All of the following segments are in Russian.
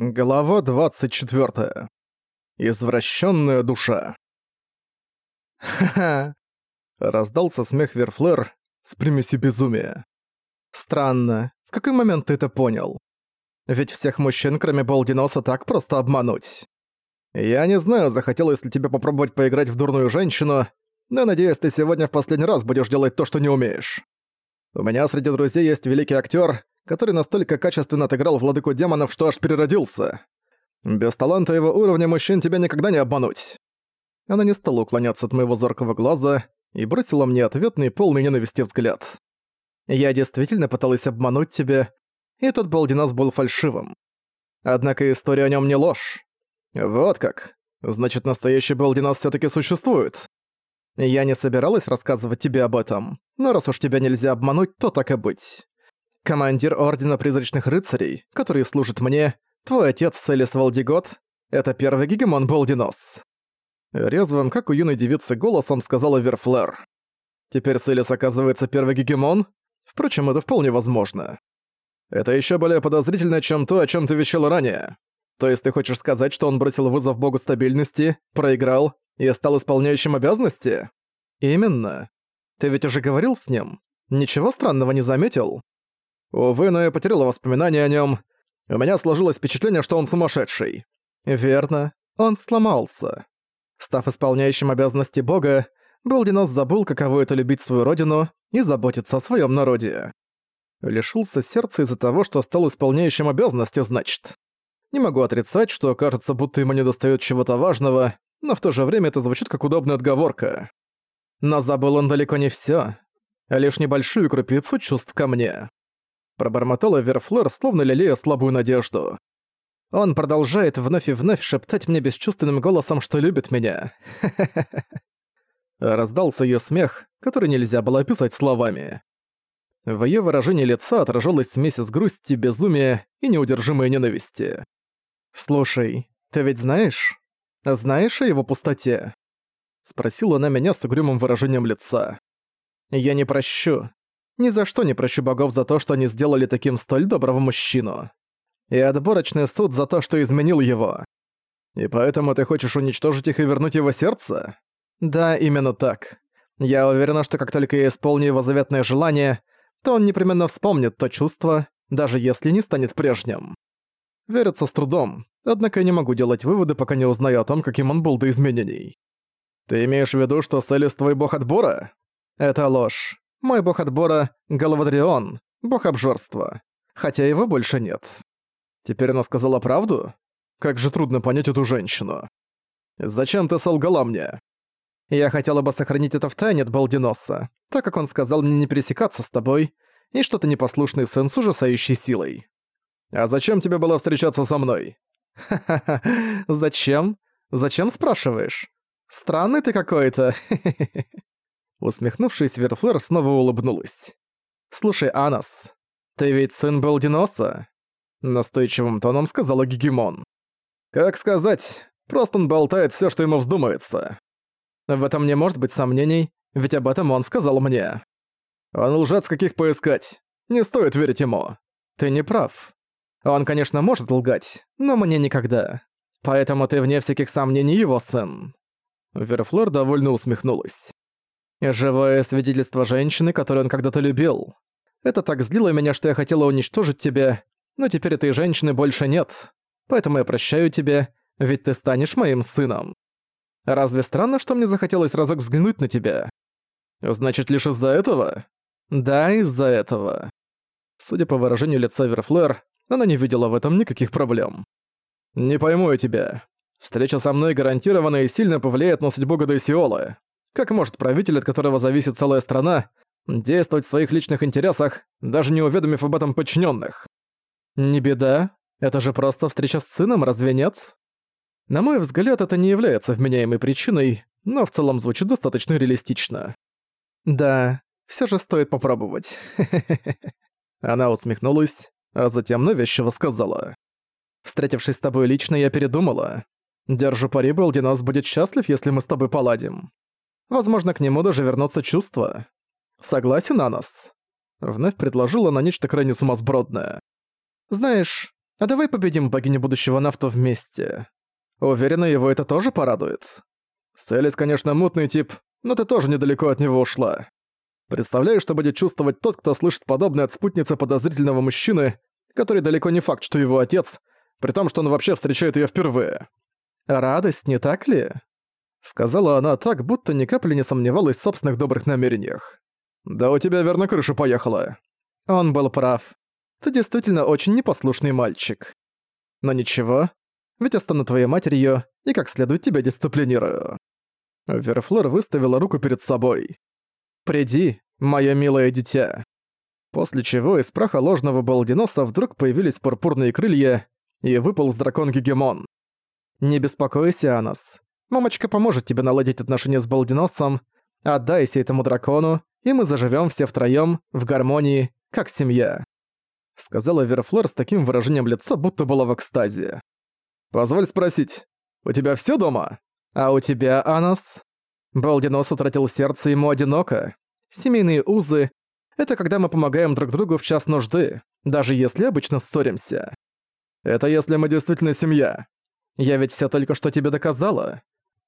Глава 24. Извращенная душа. «Ха-ха!» — раздался смех Верфлер с примесью безумия. «Странно, в какой момент ты это понял? Ведь всех мужчин, кроме Балдиноса, так просто обмануть. Я не знаю, захотелось ли тебе попробовать поиграть в дурную женщину, но надеюсь, ты сегодня в последний раз будешь делать то, что не умеешь. У меня среди друзей есть великий актер, который настолько качественно отыграл владыку демонов, что аж переродился. Без таланта его уровня мужчин тебя никогда не обмануть. Она не стала уклоняться от моего зоркого глаза и бросила мне ответный полный ненависти взгляд. Я действительно пыталась обмануть тебя, и тот Балдинас был фальшивым. Однако история о нем не ложь. Вот как. Значит, настоящий Балдинас все таки существует. Я не собиралась рассказывать тебе об этом, но раз уж тебя нельзя обмануть, то так и быть. Командир Ордена Призрачных Рыцарей, который служит мне, твой отец Селис Валдигот, это первый гегемон Болдинос». Резвым, как у юной девицы, голосом сказала Верфлер. «Теперь Селис оказывается первый гегемон? Впрочем, это вполне возможно. Это еще более подозрительно, чем то, о чем ты вещал ранее. То есть ты хочешь сказать, что он бросил вызов богу стабильности, проиграл и стал исполняющим обязанности? Именно. Ты ведь уже говорил с ним? Ничего странного не заметил? Увы, но я потеряла воспоминания о нем. У меня сложилось впечатление, что он сумасшедший. Верно, он сломался. Став исполняющим обязанности бога, Балдинос забыл, каково это любить свою родину и заботиться о своем народе. Лишился сердца из-за того, что стал исполняющим обязанности, значит. Не могу отрицать, что кажется, будто ему недостает чего-то важного, но в то же время это звучит как удобная отговорка. Но забыл он далеко не все, а лишь небольшую крупицу чувств ко мне. Пробормотала Верфлер, словно лелея слабую надежду. Он продолжает вновь и вновь шептать мне бесчувственным голосом, что любит меня. Раздался её смех, который нельзя было описать словами. В её выражении лица отражалась смесь из грусти, безумия и неудержимой ненависти. «Слушай, ты ведь знаешь? Знаешь о его пустоте?» Спросила она меня с угрюмым выражением лица. «Я не прощу. Ни за что не прощу богов за то, что они сделали таким столь доброго мужчину. И отборочный суд за то, что изменил его. И поэтому ты хочешь уничтожить их и вернуть его сердце? Да, именно так. Я уверена, что как только я исполню его заветное желание, то он непременно вспомнит то чувство, даже если не станет прежним. Верится с трудом, однако я не могу делать выводы, пока не узнаю о том, каким он был до изменений. Ты имеешь в виду, что Селис твой бог отбора? Это ложь. Мой бог отбора — Галвадрион, бог обжорства. Хотя его больше нет. Теперь она сказала правду? Как же трудно понять эту женщину. Зачем ты солгала мне? Я хотела бы сохранить это в тайне от Балдиноса, так как он сказал мне не пересекаться с тобой, и что ты непослушный сын с ужасающей силой. А зачем тебе было встречаться со мной? Ха-ха-ха, зачем? Зачем спрашиваешь? Странный ты какой-то. Усмехнувшись, Верфлер снова улыбнулась. «Слушай, Анас, ты ведь сын Балдиноса?» Настойчивым тоном сказала Гегемон. «Как сказать, просто он болтает все, что ему вздумается. В этом не может быть сомнений, ведь об этом он сказал мне. Он лжец каких поискать, не стоит верить ему. Ты не прав. Он, конечно, может лгать, но мне никогда. Поэтому ты вне всяких сомнений его сын». Верфлор довольно усмехнулась. Живое свидетельство женщины, которую он когда-то любил. Это так злило меня, что я хотела уничтожить тебя, но теперь этой женщины больше нет. Поэтому я прощаю тебя, ведь ты станешь моим сыном. Разве странно, что мне захотелось разок взглянуть на тебя? Значит, лишь из-за этого? Да, из-за этого. Судя по выражению лица Верфлер, она не видела в этом никаких проблем. Не пойму я тебя. Встреча со мной гарантированно и сильно повлияет на судьбу Гадайсиолы. Как может правитель, от которого зависит целая страна, действовать в своих личных интересах, даже не уведомив об этом подчиненных? Не беда, это же просто встреча с сыном, разве нет? На мой взгляд, это не является вменяемой причиной, но в целом звучит достаточно реалистично. Да, все же стоит попробовать. Она усмехнулась, а затем навязчиво сказала. «Встретившись с тобой лично, я передумала. Держу пари, Балдинос будет счастлив, если мы с тобой поладим. Возможно, к нему даже вернутся чувства. Согласен, Анос?» Вновь предложила на нечто крайне сумасбродное. «Знаешь, А давай победим богиню будущего Нафту вместе. Уверена, его это тоже порадует. Селис, конечно, мутный тип, но ты тоже недалеко от него ушла. Представляешь, что будет чувствовать тот, кто слышит подобное от спутницы подозрительного мужчины, который далеко не факт, что его отец, при том, что он вообще встречает её впервые. Радость, не так ли? Сказала она так, будто ни капли не сомневалась в собственных добрых намерениях. «Да у тебя верно крыша поехала». Он был прав. Ты действительно очень непослушный мальчик. Но ничего, ведь я стану твоей матерью и как следует тебя дисциплинирую. Верфлор выставила руку перед собой. «Приди, моё милое дитя». После чего из праха ложного Балдиноса вдруг появились пурпурные крылья, и выпал с дракон Гегемон. «Не беспокойся о нас. Мамочка поможет тебе наладить отношения с Балдиносом. Отдайся этому дракону, и мы заживем все втроем в гармонии, как семья», — сказала Верфлор с таким выражением лица, будто была в экстазе. «Позволь спросить, у тебя все дома? А у тебя, Анос?» Балдинос утратил сердце, ему одиноко. Семейные узы — это когда мы помогаем друг другу в час нужды, даже если обычно ссоримся. Это если мы действительно семья. Я ведь все только что тебе доказала.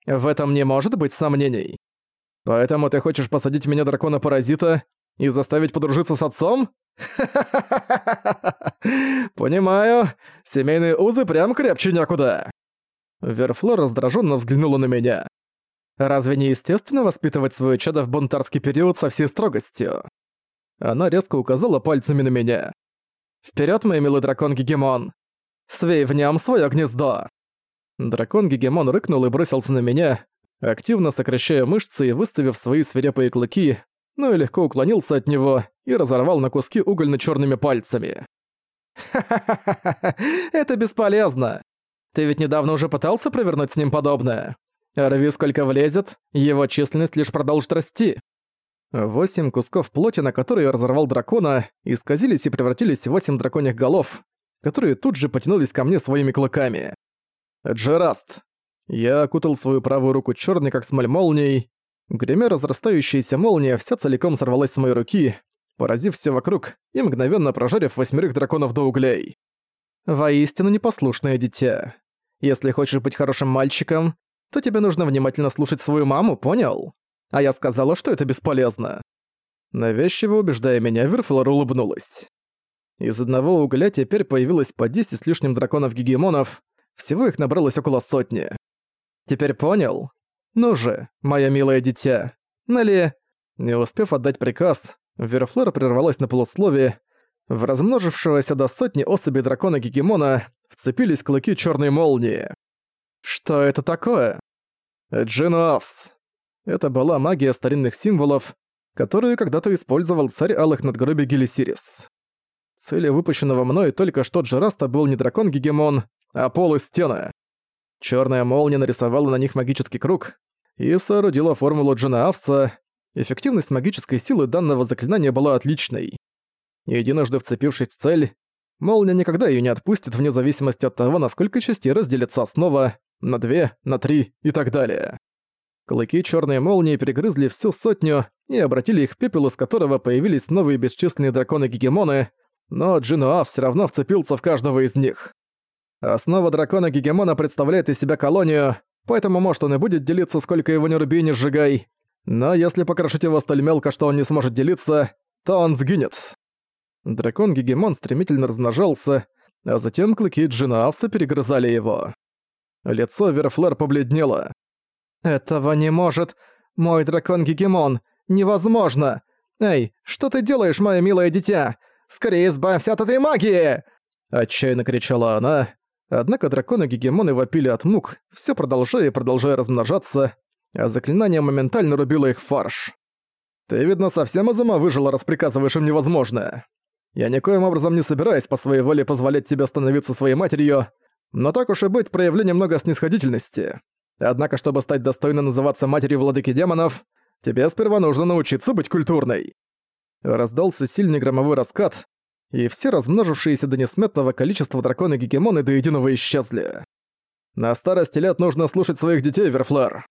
В этом не может быть сомнений. Поэтому ты хочешь посадить меня дракона-паразита и заставить подружиться с отцом? Понимаю. Семейные узы прям крепче некуда. Верфло раздраженно взглянула на меня. Разве не естественно воспитывать свое чадо в бунтарский период со всей строгостью? Она резко указала пальцами на меня. Вперед, мой милый дракон Гегемон! Свей в нем свое гнездо!» Дракон Гегемон рыкнул и бросился на меня, активно сокращая мышцы и выставив свои свирепые клыки, но и легко уклонился от него и разорвал на куски угольно черными пальцами. «Ха-ха-ха! Это бесполезно! Ты ведь недавно уже пытался провернуть с ним подобное? Рви сколько влезет, его численность лишь продолжит расти». Восемь кусков плоти, на которые разорвал дракона, исказились и превратились в восемь драконьих голов, которые тут же потянулись ко мне своими клыками. Джераст. Я окутал свою правую руку черной, как смоль молнией. Гремя разрастающаяся молния вся целиком сорвалась с моей руки, поразив все вокруг и мгновенно прожарив восьмерых драконов до углей. Воистину непослушное дитя. Если хочешь быть хорошим мальчиком, то тебе нужно внимательно слушать свою маму, понял? А я сказала, что это бесполезно. Навязчиво убеждая меня, Верфлор улыбнулась. Из одного угля теперь появилось по 10 с лишним драконов-гегемонов, всего их набралось около сотни. Теперь понял? Ну же, моя милое дитя. Нали... Не успев отдать приказ, Верфлора прервалась на полусловие. В размножившегося до сотни особей дракона-гегемона вцепились клыки черной молнии. Что это такое? Джинуавс. Это была магия старинных символов, которую когда-то использовал царь Алых надгробий Гелисирис. Целью выпущенного мной только что Джераста был не дракон-гегемон, а пол и стены. Чёрная молния нарисовала на них магический круг и соорудила формулу Джина Авса. Эффективность магической силы данного заклинания была отличной. Единожды вцепившись в цель, молния никогда её не отпустит вне зависимости от того, насколько частей разделится основа на две, на три и так далее. Клыки черной молнии перегрызли всю сотню и обратили их в пепел, из которого появились новые бесчисленные драконы-гегемоны, но Джинуа все равно вцепился в каждого из них. Основа дракона-гегемона представляет из себя колонию, поэтому может он и будет делиться, сколько его не руби и не сжигай. Но если покрошить его столь мелко, что он не сможет делиться, то он сгинет. Дракон-гегемон стремительно размножался, а затем клыки Джинаавса перегрызали его. Лицо Верфлер побледнело. «Этого не может! Мой дракон-гегемон! Невозможно! Эй, что ты делаешь, мое милое дитя? Скорее избавься от этой магии!» Отчаянно кричала она. Однако драконы-гегемоны вопили от мук, все продолжая и продолжая размножаться, а заклинание моментально рубило их фарш. «Ты, видно, совсем из ума выжила, раз приказываешь им невозможное. Я никоим образом не собираюсь по своей воле позволять тебе становиться своей матерью, но так уж и быть, проявли немного снисходительности. Однако, чтобы стать достойной называться матерью владыки демонов, тебе сперва нужно научиться быть культурной». Раздался сильный громовой раскат, и все размножившиеся до несметного количества драконы-гегемоны до единого исчезли. На старости лет нужно слушать своих детей, Верфлар.